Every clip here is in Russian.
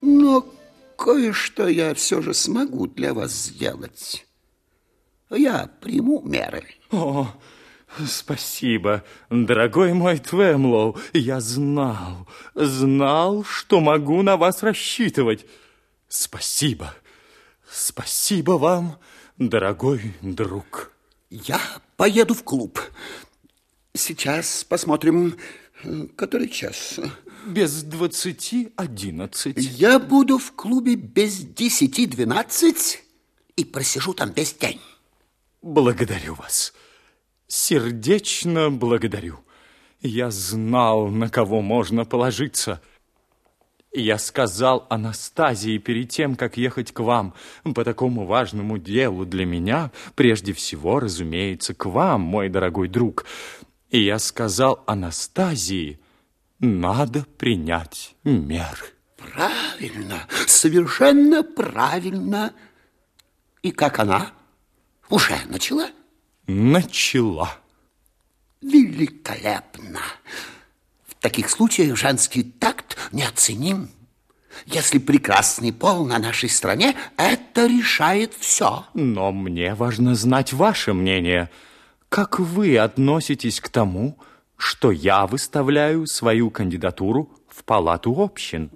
Но кое-что я все же смогу для вас сделать. Я приму меры. О, спасибо, дорогой мой Твемлоу. Я знал, знал, что могу на вас рассчитывать. Спасибо, спасибо вам, дорогой друг. Я поеду в клуб. Сейчас посмотрим, который час. Без двадцати одиннадцать. Я буду в клубе без десяти двенадцать и просижу там весь день. Благодарю вас. Сердечно благодарю. Я знал, на кого можно положиться. Я сказал Анастазии перед тем, как ехать к вам, по такому важному делу для меня, прежде всего, разумеется, к вам, мой дорогой друг. И я сказал Анастазии, надо принять меры. Правильно, совершенно правильно. И как она? Уже начала? Начала. Великолепно. В таких случаях женский такт неоценим. Если прекрасный пол на нашей стране, это решает все. Но мне важно знать ваше мнение. Как вы относитесь к тому, что я выставляю свою кандидатуру в палату общин?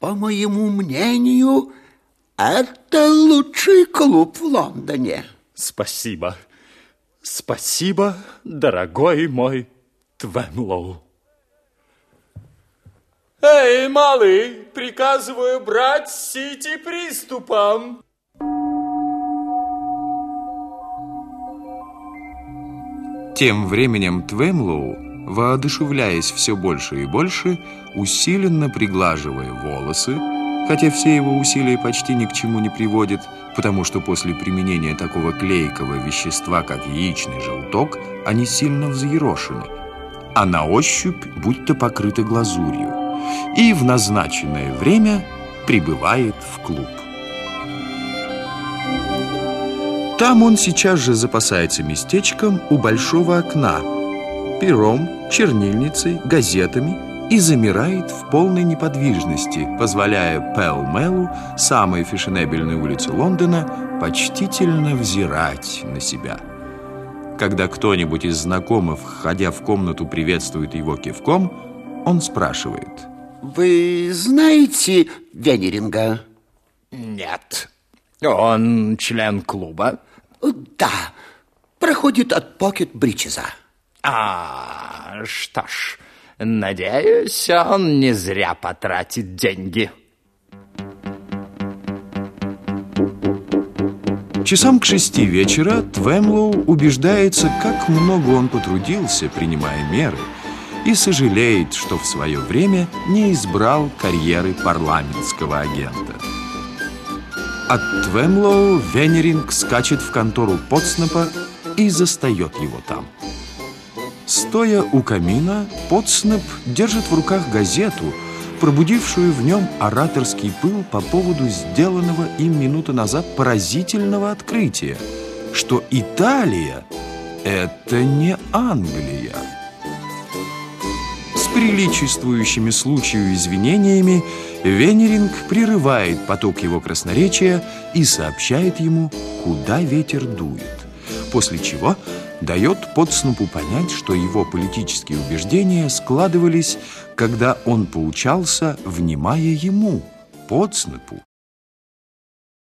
По моему мнению, это лучший клуб в Лондоне. Спасибо. Спасибо, дорогой мой Твемлоу. Эй, малый, приказываю брать Сити приступом. Тем временем Твемлоу, воодушевляясь все больше и больше, усиленно приглаживая волосы, хотя все его усилия почти ни к чему не приводят, потому что после применения такого клейкого вещества, как яичный желток, они сильно взъерошены, а на ощупь будто покрыты глазурью, и в назначенное время прибывает в клуб. Там он сейчас же запасается местечком у большого окна, пером, чернильницей, газетами и замирает в полной неподвижности, позволяя Пэл-Мэлу, самой фешенебельной улице Лондона, почтительно взирать на себя. Когда кто-нибудь из знакомых, входя в комнату, приветствует его кивком, он спрашивает. Вы знаете Венеринга? Нет. Он член клуба? Да. Проходит от Покет Бричеза. А, что ж... Надеюсь, он не зря потратит деньги. Часам к шести вечера Твемлоу убеждается, как много он потрудился, принимая меры, и сожалеет, что в свое время не избрал карьеры парламентского агента. От Твемлоу Венеринг скачет в контору Потснапа и застает его там. Стоя у камина, Потснеп держит в руках газету, пробудившую в нем ораторский пыл по поводу сделанного им минуту назад поразительного открытия, что Италия – это не Англия. Приличествующими случаю извинениями Венеринг прерывает поток его красноречия и сообщает ему, куда ветер дует, после чего – дает Потснупу понять, что его политические убеждения складывались, когда он поучался, внимая ему, Потснупу,